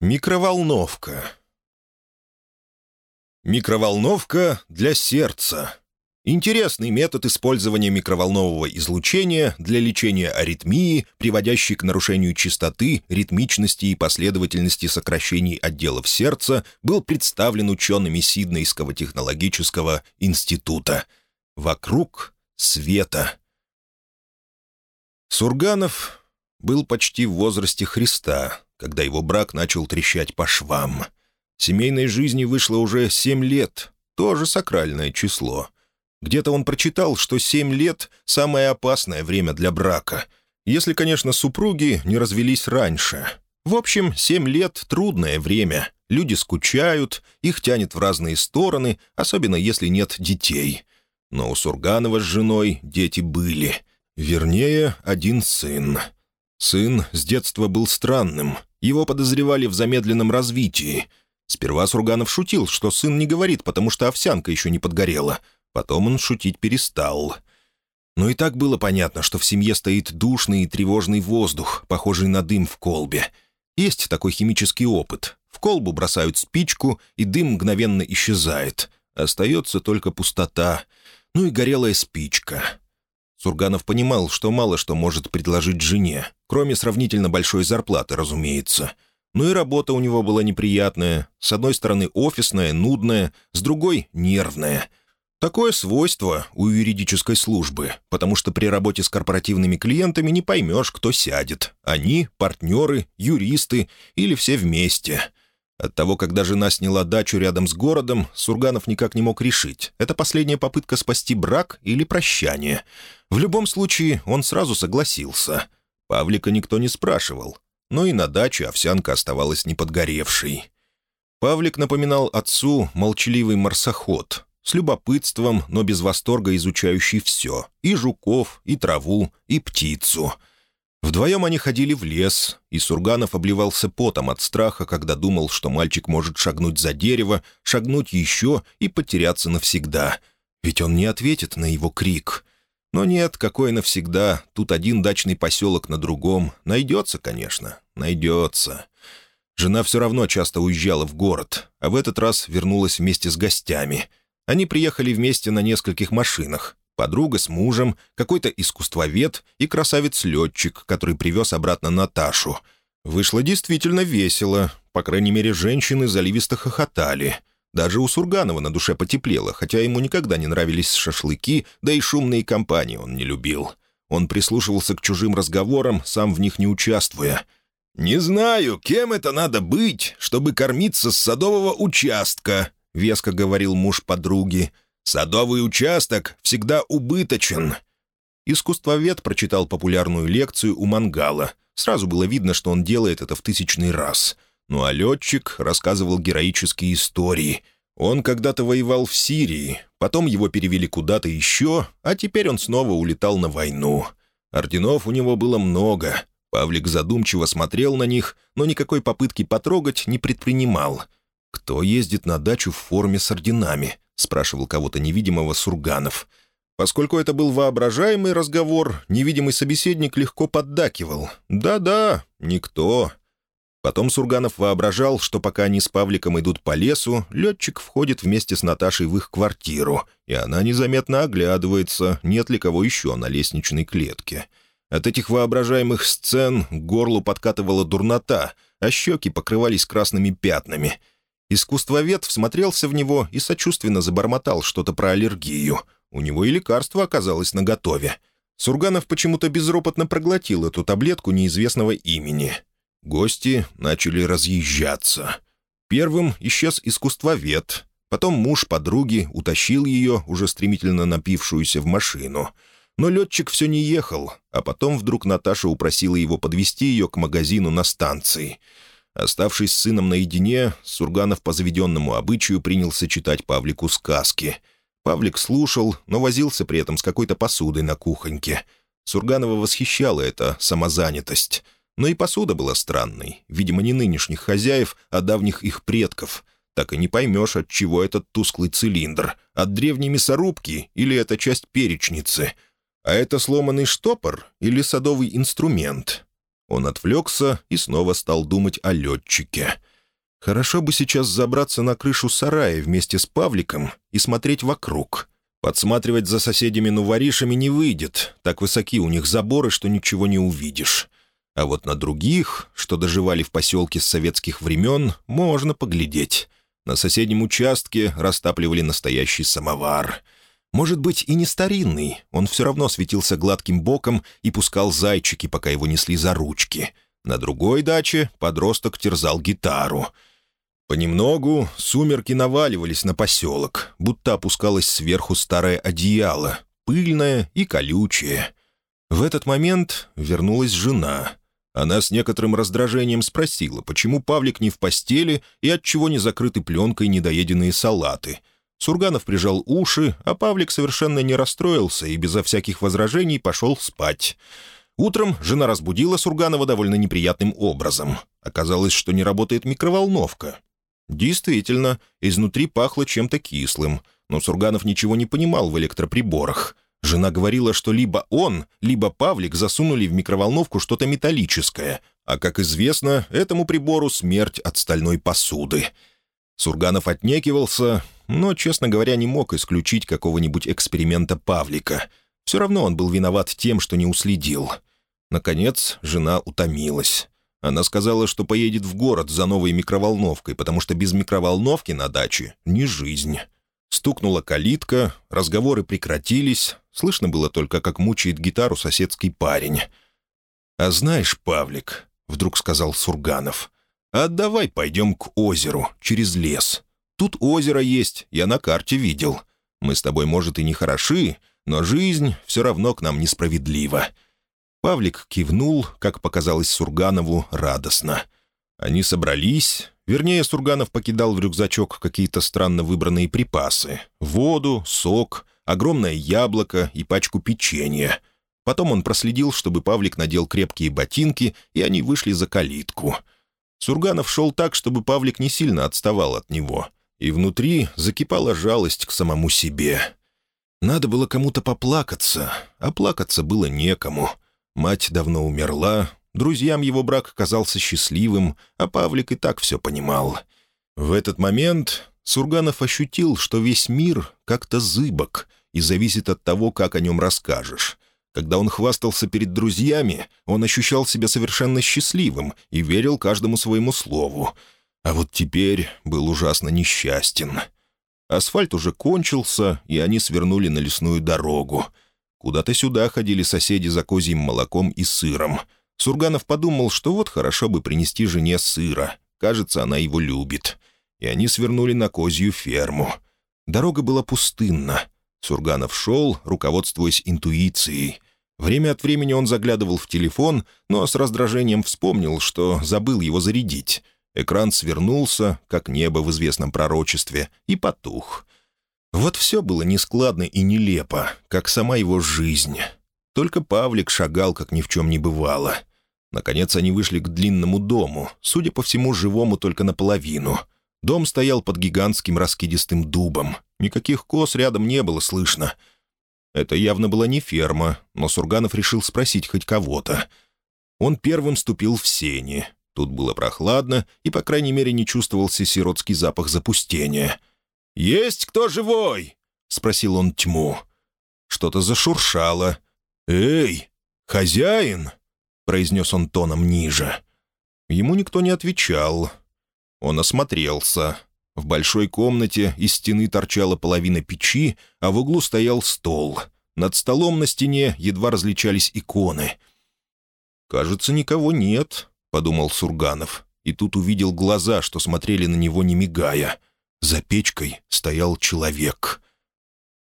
Микроволновка. Микроволновка для сердца. Интересный метод использования микроволнового излучения для лечения аритмии, приводящей к нарушению частоты, ритмичности и последовательности сокращений отделов сердца, был представлен учеными Сиднейского технологического института. Вокруг света. Сурганов был почти в возрасте Христа, когда его брак начал трещать по швам. Семейной жизни вышло уже семь лет, тоже сакральное число. Где-то он прочитал, что семь лет — самое опасное время для брака, если, конечно, супруги не развелись раньше. В общем, семь лет — трудное время. Люди скучают, их тянет в разные стороны, особенно если нет детей. Но у Сурганова с женой дети были. Вернее, один сын. Сын с детства был странным, его подозревали в замедленном развитии. Сперва Сурганов шутил, что сын не говорит, потому что овсянка еще не подгорела. Потом он шутить перестал. Но и так было понятно, что в семье стоит душный и тревожный воздух, похожий на дым в колбе. Есть такой химический опыт. В колбу бросают спичку, и дым мгновенно исчезает. Остается только пустота. Ну и горелая спичка. Сурганов понимал, что мало что может предложить жене, кроме сравнительно большой зарплаты, разумеется. Ну и работа у него была неприятная. С одной стороны офисная, нудная, с другой — нервная. Такое свойство у юридической службы, потому что при работе с корпоративными клиентами не поймешь, кто сядет. Они, партнеры, юристы или все вместе — от того, когда жена сняла дачу рядом с городом, Сурганов никак не мог решить, это последняя попытка спасти брак или прощание. В любом случае, он сразу согласился. Павлика никто не спрашивал. Но и на даче овсянка оставалась неподгоревшей. Павлик напоминал отцу молчаливый марсоход, с любопытством, но без восторга изучающий все — и жуков, и траву, и птицу — Вдвоем они ходили в лес, и Сурганов обливался потом от страха, когда думал, что мальчик может шагнуть за дерево, шагнуть еще и потеряться навсегда. Ведь он не ответит на его крик. Но нет, какой навсегда, тут один дачный поселок на другом. Найдется, конечно, найдется. Жена все равно часто уезжала в город, а в этот раз вернулась вместе с гостями. Они приехали вместе на нескольких машинах подруга с мужем, какой-то искусствовед и красавец-летчик, который привез обратно Наташу. Вышло действительно весело. По крайней мере, женщины заливисто хохотали. Даже у Сурганова на душе потеплело, хотя ему никогда не нравились шашлыки, да и шумные компании он не любил. Он прислушивался к чужим разговорам, сам в них не участвуя. «Не знаю, кем это надо быть, чтобы кормиться с садового участка», — веско говорил муж подруги. Садовый участок всегда убыточен». Искусствовед прочитал популярную лекцию у Мангала. Сразу было видно, что он делает это в тысячный раз. Ну а летчик рассказывал героические истории. Он когда-то воевал в Сирии, потом его перевели куда-то еще, а теперь он снова улетал на войну. Орденов у него было много. Павлик задумчиво смотрел на них, но никакой попытки потрогать не предпринимал. Кто ездит на дачу в форме с орденами? — спрашивал кого-то невидимого Сурганов. Поскольку это был воображаемый разговор, невидимый собеседник легко поддакивал. «Да-да, никто». Потом Сурганов воображал, что пока они с Павликом идут по лесу, летчик входит вместе с Наташей в их квартиру, и она незаметно оглядывается, нет ли кого еще на лестничной клетке. От этих воображаемых сцен к горлу подкатывала дурнота, а щеки покрывались красными пятнами — Искусствовед всмотрелся в него и сочувственно забормотал что-то про аллергию. У него и лекарство оказалось наготове. Сурганов почему-то безропотно проглотил эту таблетку неизвестного имени. Гости начали разъезжаться. Первым исчез искусствовед. Потом муж подруги утащил ее, уже стремительно напившуюся, в машину. Но летчик все не ехал, а потом вдруг Наташа упросила его подвести ее к магазину на станции — Оставшись с сыном наедине, Сурганов по заведенному обычаю принялся читать Павлику сказки. Павлик слушал, но возился при этом с какой-то посудой на кухоньке. Сурганова восхищала эта самозанятость. Но и посуда была странной, видимо, не нынешних хозяев, а давних их предков. Так и не поймешь, от чего этот тусклый цилиндр, от древней мясорубки или это часть перечницы. А это сломанный штопор или садовый инструмент — он отвлекся и снова стал думать о летчике. Хорошо бы сейчас забраться на крышу сарая вместе с Павликом и смотреть вокруг. Подсматривать за соседями-нуворишами не выйдет, так высоки у них заборы, что ничего не увидишь. А вот на других, что доживали в поселке с советских времен, можно поглядеть. На соседнем участке растапливали настоящий самовар. Может быть, и не старинный, он все равно светился гладким боком и пускал зайчики, пока его несли за ручки. На другой даче подросток терзал гитару — Понемногу сумерки наваливались на поселок, будто опускалось сверху старое одеяло, пыльное и колючее. В этот момент вернулась жена. Она с некоторым раздражением спросила, почему Павлик не в постели и отчего не закрыты пленкой недоеденные салаты. Сурганов прижал уши, а Павлик совершенно не расстроился и безо всяких возражений пошел спать. Утром жена разбудила Сурганова довольно неприятным образом. Оказалось, что не работает микроволновка. Действительно, изнутри пахло чем-то кислым, но Сурганов ничего не понимал в электроприборах. Жена говорила, что либо он, либо Павлик засунули в микроволновку что-то металлическое, а, как известно, этому прибору смерть от стальной посуды. Сурганов отнекивался, но, честно говоря, не мог исключить какого-нибудь эксперимента Павлика. Все равно он был виноват тем, что не уследил. Наконец, жена утомилась. Она сказала, что поедет в город за новой микроволновкой, потому что без микроволновки на даче не жизнь. Стукнула калитка, разговоры прекратились, слышно было только, как мучает гитару соседский парень. «А знаешь, Павлик», — вдруг сказал Сурганов, — «а давай пойдем к озеру, через лес. Тут озеро есть, я на карте видел. Мы с тобой, может, и не хороши, но жизнь все равно к нам несправедлива. Павлик кивнул, как показалось Сурганову, радостно. Они собрались, вернее, Сурганов покидал в рюкзачок какие-то странно выбранные припасы. Воду, сок, огромное яблоко и пачку печенья. Потом он проследил, чтобы Павлик надел крепкие ботинки, и они вышли за калитку. Сурганов шел так, чтобы Павлик не сильно отставал от него. И внутри закипала жалость к самому себе. Надо было кому-то поплакаться, а плакаться было некому — Мать давно умерла, друзьям его брак казался счастливым, а Павлик и так все понимал. В этот момент Сурганов ощутил, что весь мир как-то зыбок и зависит от того, как о нем расскажешь. Когда он хвастался перед друзьями, он ощущал себя совершенно счастливым и верил каждому своему слову. А вот теперь был ужасно несчастен. Асфальт уже кончился, и они свернули на лесную дорогу — Куда-то сюда ходили соседи за козьим молоком и сыром. Сурганов подумал, что вот хорошо бы принести жене сыра. Кажется, она его любит. И они свернули на козью ферму. Дорога была пустынна. Сурганов шел, руководствуясь интуицией. Время от времени он заглядывал в телефон, но с раздражением вспомнил, что забыл его зарядить. Экран свернулся, как небо в известном пророчестве, и потух. Вот все было нескладно и нелепо, как сама его жизнь. Только Павлик шагал, как ни в чем не бывало. Наконец они вышли к длинному дому, судя по всему, живому только наполовину. Дом стоял под гигантским раскидистым дубом. Никаких коз рядом не было слышно. Это явно была не ферма, но Сурганов решил спросить хоть кого-то. Он первым ступил в сени. Тут было прохладно, и, по крайней мере, не чувствовался сиротский запах запустения — «Есть кто живой?» — спросил он тьму. Что-то зашуршало. «Эй, хозяин!» — произнес он тоном ниже. Ему никто не отвечал. Он осмотрелся. В большой комнате из стены торчала половина печи, а в углу стоял стол. Над столом на стене едва различались иконы. «Кажется, никого нет», — подумал Сурганов, и тут увидел глаза, что смотрели на него, не мигая. За печкой стоял человек.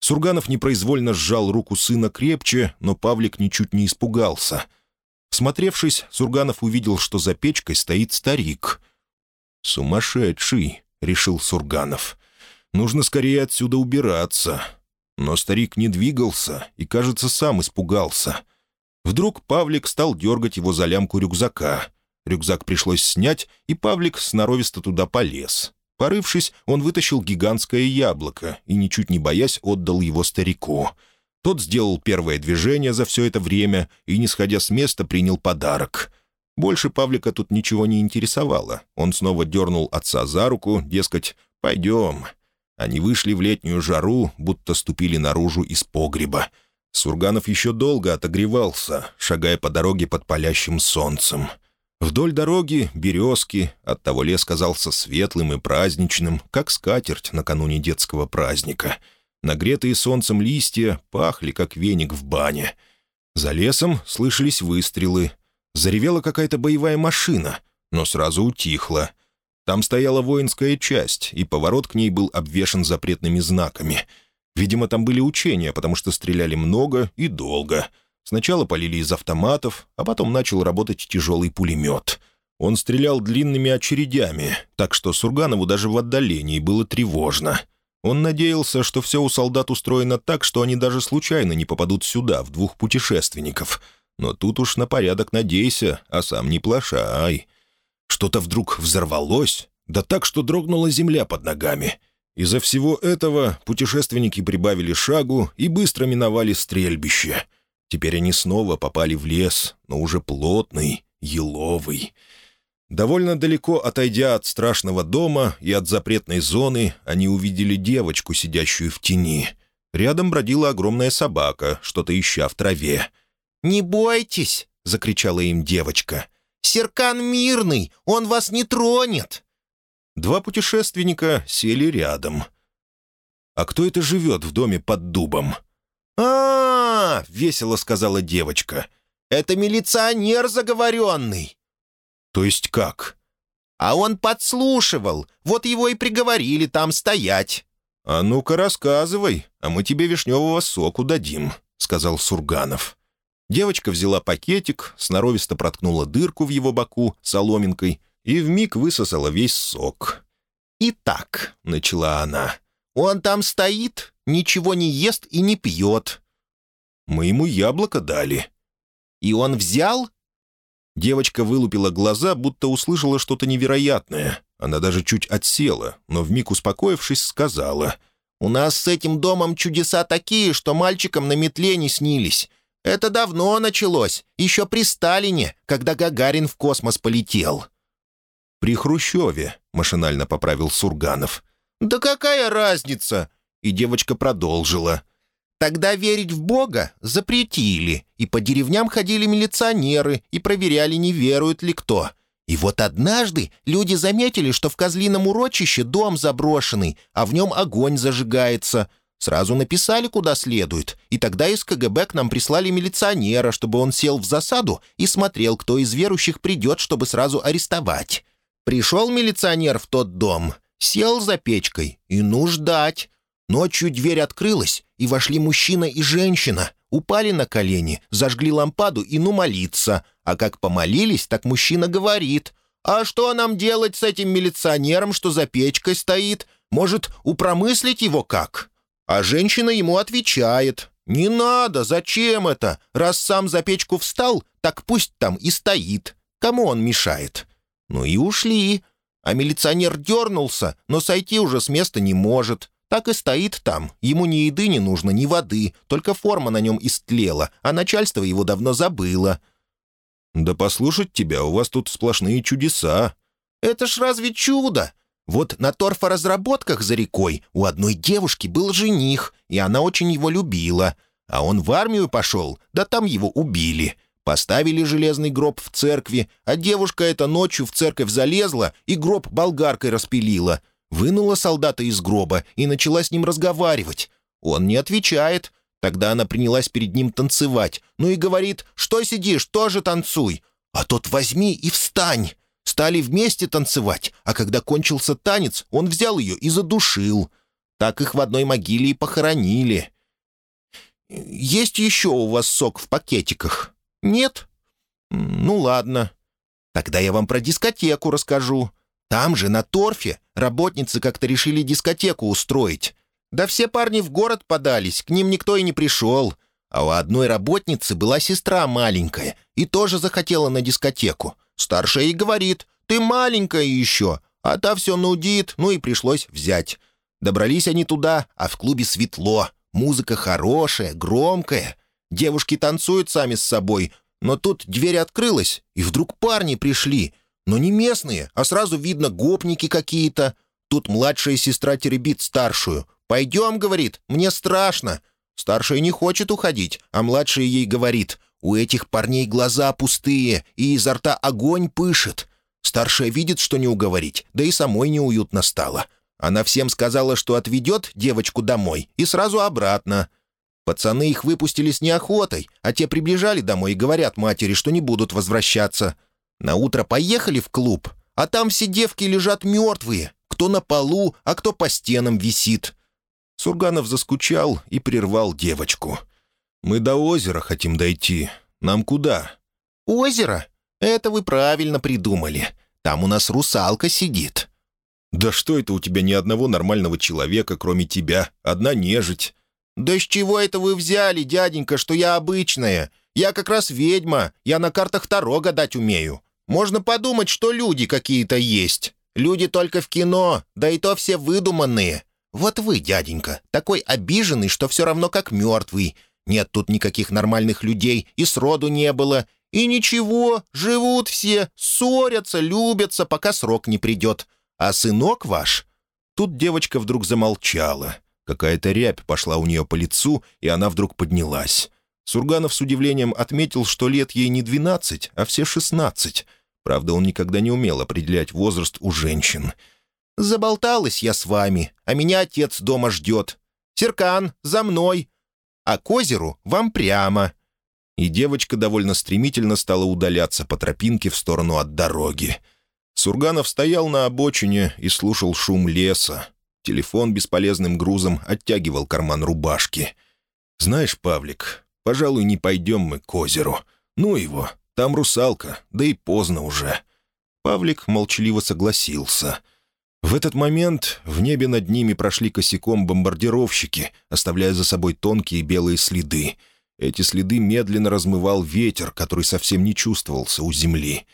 Сурганов непроизвольно сжал руку сына крепче, но Павлик ничуть не испугался. Всмотревшись, Сурганов увидел, что за печкой стоит старик. «Сумасшедший», — решил Сурганов. «Нужно скорее отсюда убираться». Но старик не двигался и, кажется, сам испугался. Вдруг Павлик стал дергать его за лямку рюкзака. Рюкзак пришлось снять, и Павлик сноровисто туда полез. Порывшись, он вытащил гигантское яблоко и, ничуть не боясь, отдал его старику. Тот сделал первое движение за все это время и, не сходя с места, принял подарок. Больше Павлика тут ничего не интересовало. Он снова дернул отца за руку, дескать, «Пойдем». Они вышли в летнюю жару, будто ступили наружу из погреба. Сурганов еще долго отогревался, шагая по дороге под палящим солнцем. Вдоль дороги березки, оттого лес казался светлым и праздничным, как скатерть накануне детского праздника. Нагретые солнцем листья пахли, как веник в бане. За лесом слышались выстрелы, Заревела какая-то боевая машина, но сразу утихла. Там стояла воинская часть, и поворот к ней был обвешан запретными знаками. Видимо, там были учения, потому что стреляли много и долго. Сначала полили из автоматов, а потом начал работать тяжелый пулемет. Он стрелял длинными очередями, так что Сурганову даже в отдалении было тревожно. Он надеялся, что все у солдат устроено так, что они даже случайно не попадут сюда, в двух путешественников — но тут уж на порядок надейся, а сам не плашай. Что-то вдруг взорвалось, да так, что дрогнула земля под ногами. Из-за всего этого путешественники прибавили шагу и быстро миновали стрельбище. Теперь они снова попали в лес, но уже плотный, еловый. Довольно далеко отойдя от страшного дома и от запретной зоны, они увидели девочку, сидящую в тени. Рядом бродила огромная собака, что-то ища в траве. «Не бойтесь!» — закричала им девочка. «Серкан мирный, он вас не тронет!» Два путешественника сели рядом. «А кто это живет в доме под дубом?» а, весело сказала девочка. «Это милиционер заговоренный». «То есть как?» «А он подслушивал, вот его и приговорили там стоять». «А ну-ка рассказывай, а мы тебе вишневого соку дадим», — сказал Сурганов. Девочка взяла пакетик, сноровисто проткнула дырку в его боку соломинкой и вмиг высосала весь сок. «Итак», — начала она, — «он там стоит, ничего не ест и не пьет». «Мы ему яблоко дали». «И он взял?» Девочка вылупила глаза, будто услышала что-то невероятное. Она даже чуть отсела, но вмиг успокоившись, сказала. «У нас с этим домом чудеса такие, что мальчикам на метле не снились. Это давно началось, еще при Сталине, когда Гагарин в космос полетел». «При Хрущеве», — машинально поправил Сурганов. «Да какая разница?» И девочка продолжила. «Тогда верить в Бога запретили, и по деревням ходили милиционеры и проверяли, не верует ли кто. И вот однажды люди заметили, что в козлином урочище дом заброшенный, а в нем огонь зажигается». Сразу написали, куда следует, и тогда из КГБ к нам прислали милиционера, чтобы он сел в засаду и смотрел, кто из верующих придет, чтобы сразу арестовать. Пришел милиционер в тот дом, сел за печкой и ну ждать. Ночью дверь открылась, и вошли мужчина и женщина, упали на колени, зажгли лампаду и ну молиться. А как помолились, так мужчина говорит, «А что нам делать с этим милиционером, что за печкой стоит? Может, упромыслить его как?» А женщина ему отвечает. «Не надо, зачем это? Раз сам за печку встал, так пусть там и стоит. Кому он мешает?» Ну и ушли. А милиционер дернулся, но сойти уже с места не может. Так и стоит там. Ему ни еды не нужно, ни воды. Только форма на нем истлела, а начальство его давно забыло. «Да послушать тебя, у вас тут сплошные чудеса». «Это ж разве чудо? Вот на торфоразработках за рекой у одной девушки был жених, и она очень его любила. А он в армию пошел, да там его убили. Поставили железный гроб в церкви, а девушка эта ночью в церковь залезла и гроб болгаркой распилила. Вынула солдата из гроба и начала с ним разговаривать. Он не отвечает. Тогда она принялась перед ним танцевать. Ну и говорит, что сидишь, тоже танцуй. А тот возьми и встань. Стали вместе танцевать, а когда кончился танец, он взял ее и задушил. Так их в одной могиле и похоронили. «Есть еще у вас сок в пакетиках?» «Нет?» «Ну ладно. Тогда я вам про дискотеку расскажу. Там же, на торфе, работницы как-то решили дискотеку устроить. Да все парни в город подались, к ним никто и не пришел. А у одной работницы была сестра маленькая и тоже захотела на дискотеку. Старшая и говорит, «Ты маленькая еще», а та все нудит, ну и пришлось взять. Добрались они туда, а в клубе светло, музыка хорошая, громкая. Девушки танцуют сами с собой, Но тут дверь открылась, и вдруг парни пришли. Но не местные, а сразу видно гопники какие-то. Тут младшая сестра теребит старшую. «Пойдем», — говорит, — «мне страшно». Старшая не хочет уходить, а младшая ей говорит, «У этих парней глаза пустые, и изо рта огонь пышет». Старшая видит, что не уговорить, да и самой неуютно стало. Она всем сказала, что отведет девочку домой, и сразу обратно. Пацаны их выпустили с неохотой, а те приближали домой и говорят матери, что не будут возвращаться. На утро поехали в клуб, а там все девки лежат мертвые, кто на полу, а кто по стенам висит. Сурганов заскучал и прервал девочку. «Мы до озера хотим дойти. Нам куда?» «Озеро? Это вы правильно придумали. Там у нас русалка сидит». «Да что это у тебя ни одного нормального человека, кроме тебя? Одна нежить». «Да с чего это вы взяли, дяденька, что я обычная? Я как раз ведьма, я на картах Таро гадать умею. Можно подумать, что люди какие-то есть. Люди только в кино, да и то все выдуманные. Вот вы, дяденька, такой обиженный, что все равно как мертвый. Нет тут никаких нормальных людей, и сроду не было. И ничего, живут все, ссорятся, любятся, пока срок не придет. А сынок ваш...» Тут девочка вдруг замолчала. Какая-то рябь пошла у нее по лицу, и она вдруг поднялась. Сурганов с удивлением отметил, что лет ей не двенадцать, а все шестнадцать. Правда, он никогда не умел определять возраст у женщин. «Заболталась я с вами, а меня отец дома ждет. Серкан, за мной. А к озеру вам прямо». И девочка довольно стремительно стала удаляться по тропинке в сторону от дороги. Сурганов стоял на обочине и слушал шум леса, Телефон бесполезным грузом оттягивал карман рубашки. «Знаешь, Павлик, пожалуй, не пойдем мы к озеру. Ну его, там русалка, да и поздно уже». Павлик молчаливо согласился. В этот момент в небе над ними прошли косяком бомбардировщики, оставляя за собой тонкие белые следы. Эти следы медленно размывал ветер, который совсем не чувствовался у земли.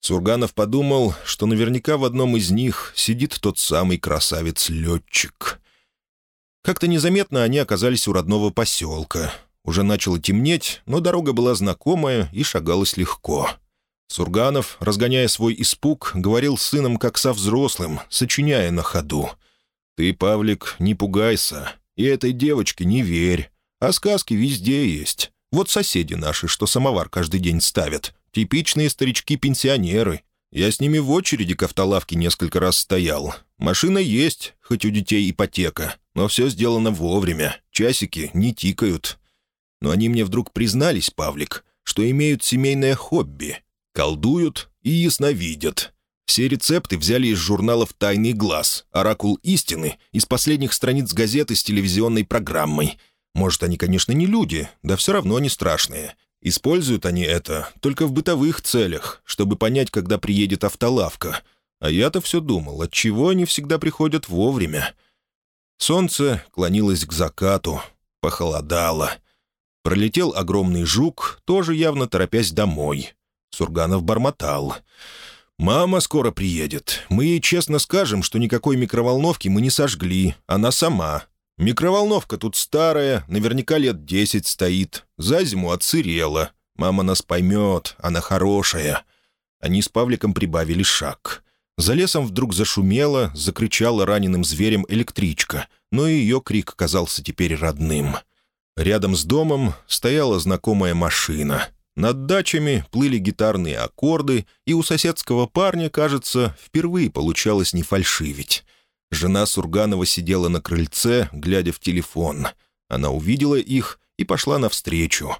Сурганов подумал, что наверняка в одном из них сидит тот самый красавец-летчик. Как-то незаметно они оказались у родного поселка. Уже начало темнеть, но дорога была знакомая и шагалась легко. Сурганов, разгоняя свой испуг, говорил сыном как со взрослым, сочиняя на ходу. «Ты, Павлик, не пугайся, и этой девочке не верь. А сказки везде есть. Вот соседи наши, что самовар каждый день ставят, Типичные старички-пенсионеры. Я с ними в очереди к автолавке несколько раз стоял. Машина есть, хоть у детей ипотека, но все сделано вовремя. Часики не тикают. Но они мне вдруг признались, Павлик, что имеют семейное хобби. Колдуют и ясновидят. Все рецепты взяли из журналов «Тайный глаз», «Оракул истины», из последних страниц газеты с телевизионной программой. Может, они, конечно, не люди, да все равно они страшные. Используют они это только в бытовых целях, чтобы понять, когда приедет автолавка. А я-то все думал, отчего они всегда приходят вовремя. Солнце клонилось к закату, похолодало. Пролетел огромный жук, тоже явно торопясь домой. Сурганов бормотал. «Мама скоро приедет. Мы ей честно скажем, что никакой микроволновки мы не сожгли. Она сама. Микроволновка тут старая, наверняка лет десять стоит. За зиму отсырела. Мама нас поймет, она хорошая». Они с Павликом прибавили шаг. За лесом вдруг зашумело, закричала раненым зверем электричка, но и ее крик казался теперь родным. Рядом с домом стояла знакомая машина. Над дачами плыли гитарные аккорды, и у соседского парня, кажется, впервые получалось не фальшивить. Жена Сурганова сидела на крыльце, глядя в телефон. Она увидела их и пошла навстречу.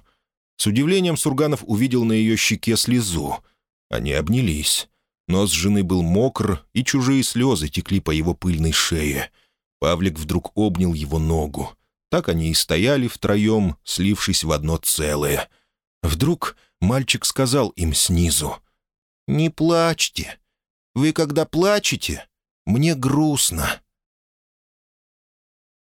С удивлением Сурганов увидел на ее щеке слезу. Они обнялись. Нос жены был мокр, и чужие слезы текли по его пыльной шее. Павлик вдруг обнял его ногу. Так они и стояли втроем, слившись в одно целое. Вдруг мальчик сказал им снизу. «Не плачьте. Вы когда плачете, мне грустно».